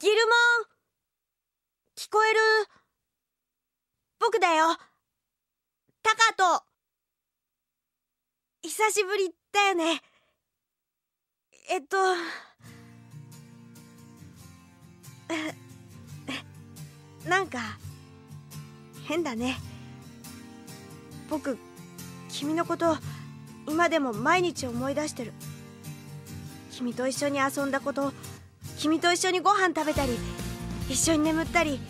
ギルモン。聞こえる？僕だよ。タカト久しぶりだよね。えっと。なんか変だね。僕君のこと今でも毎日思い出してる。君と一緒に遊んだこと君と一緒にご飯食べたり一緒に眠ったり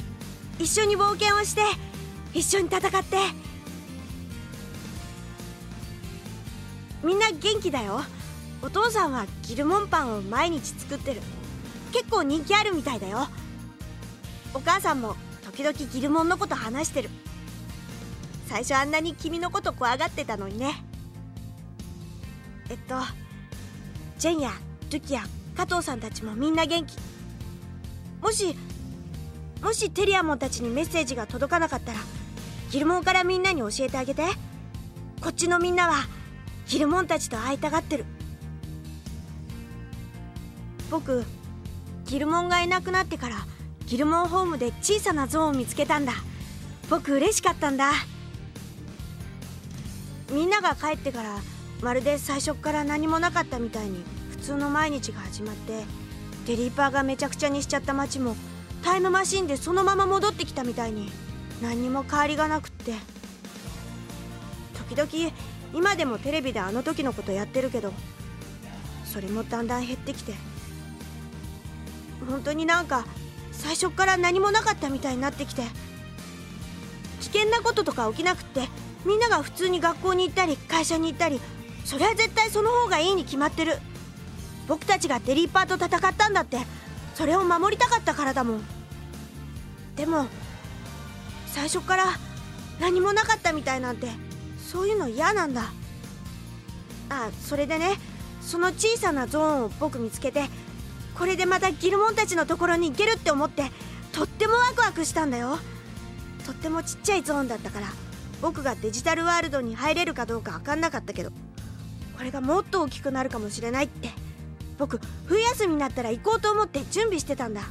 一緒に冒険をして一緒に戦って。みんな元気だよ。お父さんはギルモンパンを毎日作ってる。結構人気あるみたいだよ。お母さんも時々ギルモンのこと話してる。最初あんなに君のこと怖がってたのにね。えっとジェンやルキや加藤さんたちもみんな元気。もしもしテリアモンたちにメッセージが届かなかったらギルモンからみんなに教えてあげて。こっちのみんなはギルモンたちと会いたがってる。僕ギルモンがいなくなってからギルモンホームで小さなゾーンを見つけたんだ。僕嬉しかったんだ。みんなが帰ってからまるで最初から何もなかったみたいに。普通の毎日が始まってデリーパーがめちゃくちゃにしちゃった街もタイムマシンでそのまま戻ってきたみたいに何にも変わりがなくって。時々今でもテレビであの時のことやってるけどそれもだんだん減ってきて本当になんか最初から何もなかったみたいになってきて危険なこととか起きなくってみんなが普通に学校に行ったり会社に行ったりそれは絶対その方がいいに決まってる。僕たちがデリーパーと戦ったんだって。それを守りたかったからだもん。でも最初から何もなかったみたいなんてそういうの嫌なんだ。あそれでねその小さなゾーンを僕見つけてこれでまたギルモンたちのところに行けるって思ってとってもワクワクしたんだよ。とってもちっちゃいゾーンだったから僕がデジタルワールドに入れるかどうか分かんなかったけどこれがもっと大きくなるかもしれないって。僕冬休みになったら行こうと思って準備してたんだ。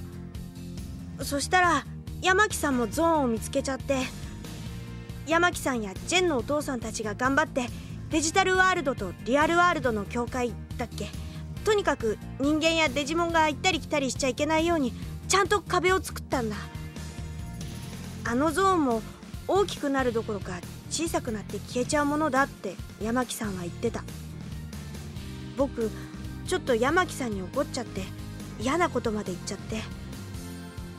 そしたら山木さんもゾーンを見つけちゃって山木さんやジェンのお父さんたちが頑張ってデジタルワールドとリアルワールドの境界だっけ。とにかく人間やデジモンが行ったり来たりしちゃいけないようにちゃんと壁を作ったんだ。あのゾーンも大きくなるどころか小さくなって消えちゃうものだって山木さんは言ってた。僕ちょっと山木さんに怒っちゃって嫌なことまで言っちゃって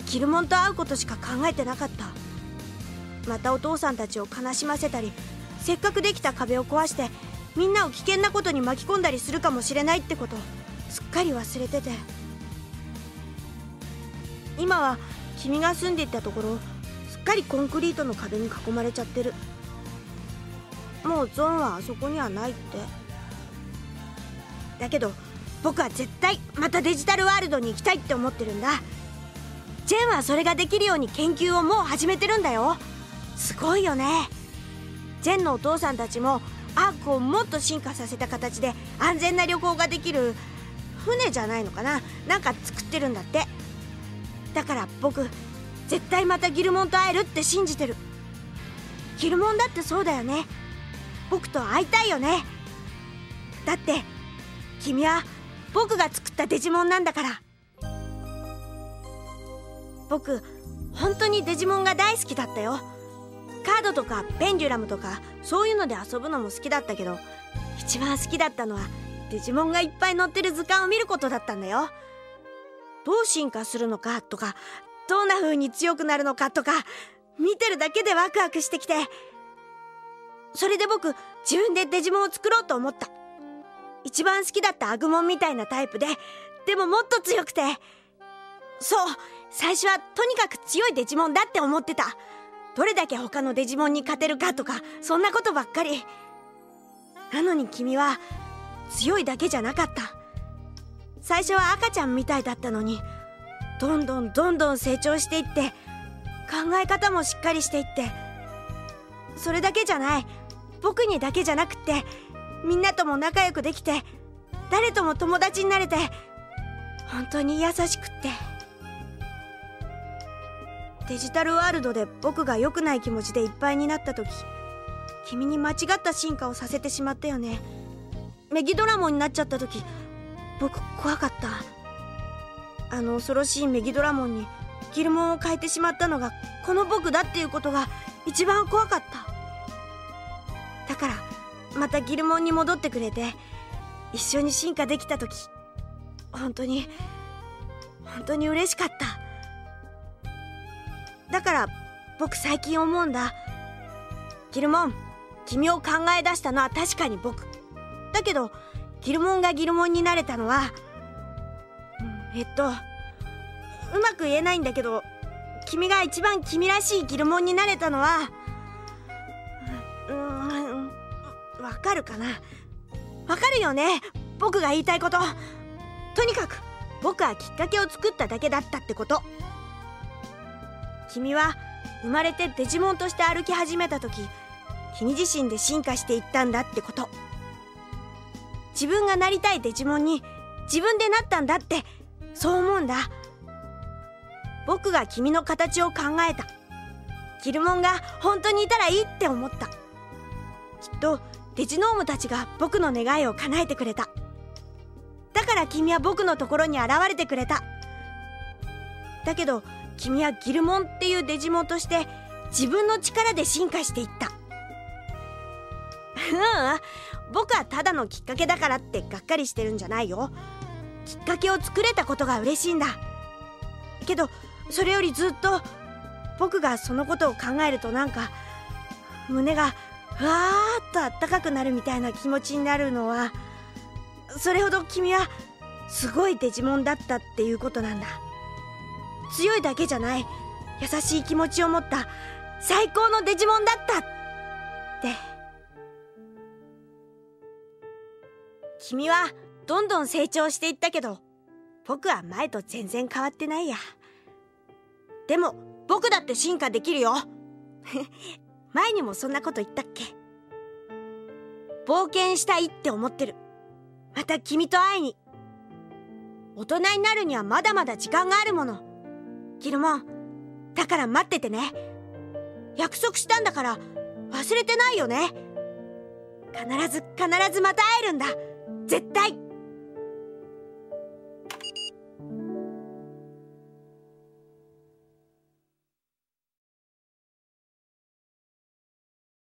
ギルモンと会うことしか考えてなかった。またお父さんたちを悲しませたりせっかくできた壁を壊してみんなを危険なことに巻き込んだりするかもしれないってことすっかり忘れてて。今は君が住んでいたところすっかりコンクリートの壁に囲まれちゃってる。もうゾーンはあそこにはないって。だけど僕は絶対またデジタルワールドに行きたいって思ってるんだ。ジェンはそれができるように研究をもう始めてるんだよ。すごいよね。ジェンのお父さんたちもアークをもっと進化させた形で安全な旅行ができる船じゃないのかな。なんか作ってるんだって。だから僕絶対またギルモンと会えるって信じてる。ギルモンだってそうだよね。僕と会いたいよね。だって君は僕が作ったデジモンなんだから。僕本当にデジモンが大好きだったよ。カードとかペンデュラムとかそういうので遊ぶのも好きだったけど一番好きだったのはデジモンがいっぱい載ってる図鑑を見ることだったんだよ。どう進化するのかとかどんな風に強くなるのかとか見てるだけでワクワクしてきて。それで僕自分でデジモンを作ろうと思った。一番好きだったアグモンみたいなタイプででももっと強くて。そう最初はとにかく強いデジモンだって思ってた。どれだけ他のデジモンに勝てるかとかそんなことばっかり。なのに君は強いだけじゃなかった。最初は赤ちゃんみたいだったのにどんどんどんどん成長していって考え方もしっかりしていって。それだけじゃない。僕にだけじゃなくってみんなとも仲良くできて誰とも友達になれて本当に優しくって。デジタルワールドで僕が良くない気持ちでいっぱいになった時君に間違った進化をさせてしまったよね。メギドラモンになっちゃった時僕怖かった。あの恐ろしいメギドラモンにギルモンを変えてしまったのがこの僕だっていうことが一番怖かった。だからまたギルモンに戻ってくれて一緒に進化できた時本当に本当に嬉しかった。だから僕最近思うんだ。ギルモン君を考え出したのは確かに僕。だけどギルモンがギルモンになれたのは、えっとうまく言えないんだけど君が一番君らしいギルモンになれたのはわかるかな？わかるよね？僕が言いたいこと。とにかく僕はきっかけを作っただけだったってこと。君は生まれてデジモンとして歩き始めた時君自身で進化していったんだってこと。自分がなりたいデジモンに自分でなったんだってそう思うんだ。僕が君の形を考えた。キルモンが本当にいたらいいって思った。きっとデジノームたちが僕の願いを叶えてくれた。だから君は僕のところに現れてくれた。だけど君はギルモンっていうデジモンとして自分の力で進化していった。うん僕はただのきっかけだからってがっかりしてるんじゃないよ。きっかけを作れたことが嬉しいんだ。けどそれよりずっと僕がそのことを考えるとなんか胸がわーっとあったかくなるみたいな気持ちになるのはそれほど君はすごいデジモンだったっていうことなんだ。強いだけじゃない優しい気持ちを持った最高のデジモンだったって。君はどんどん成長していったけど僕は前と全然変わってないや。でも僕だって進化できるよ。前にもそんなこと言ったっけ？冒険したいって思ってる。また君と会いに。大人になるにはまだまだ時間があるもの。ギルモンだから待っててね。約束したんだから忘れてないよね。必ず必ずまた会えるんだ。絶対。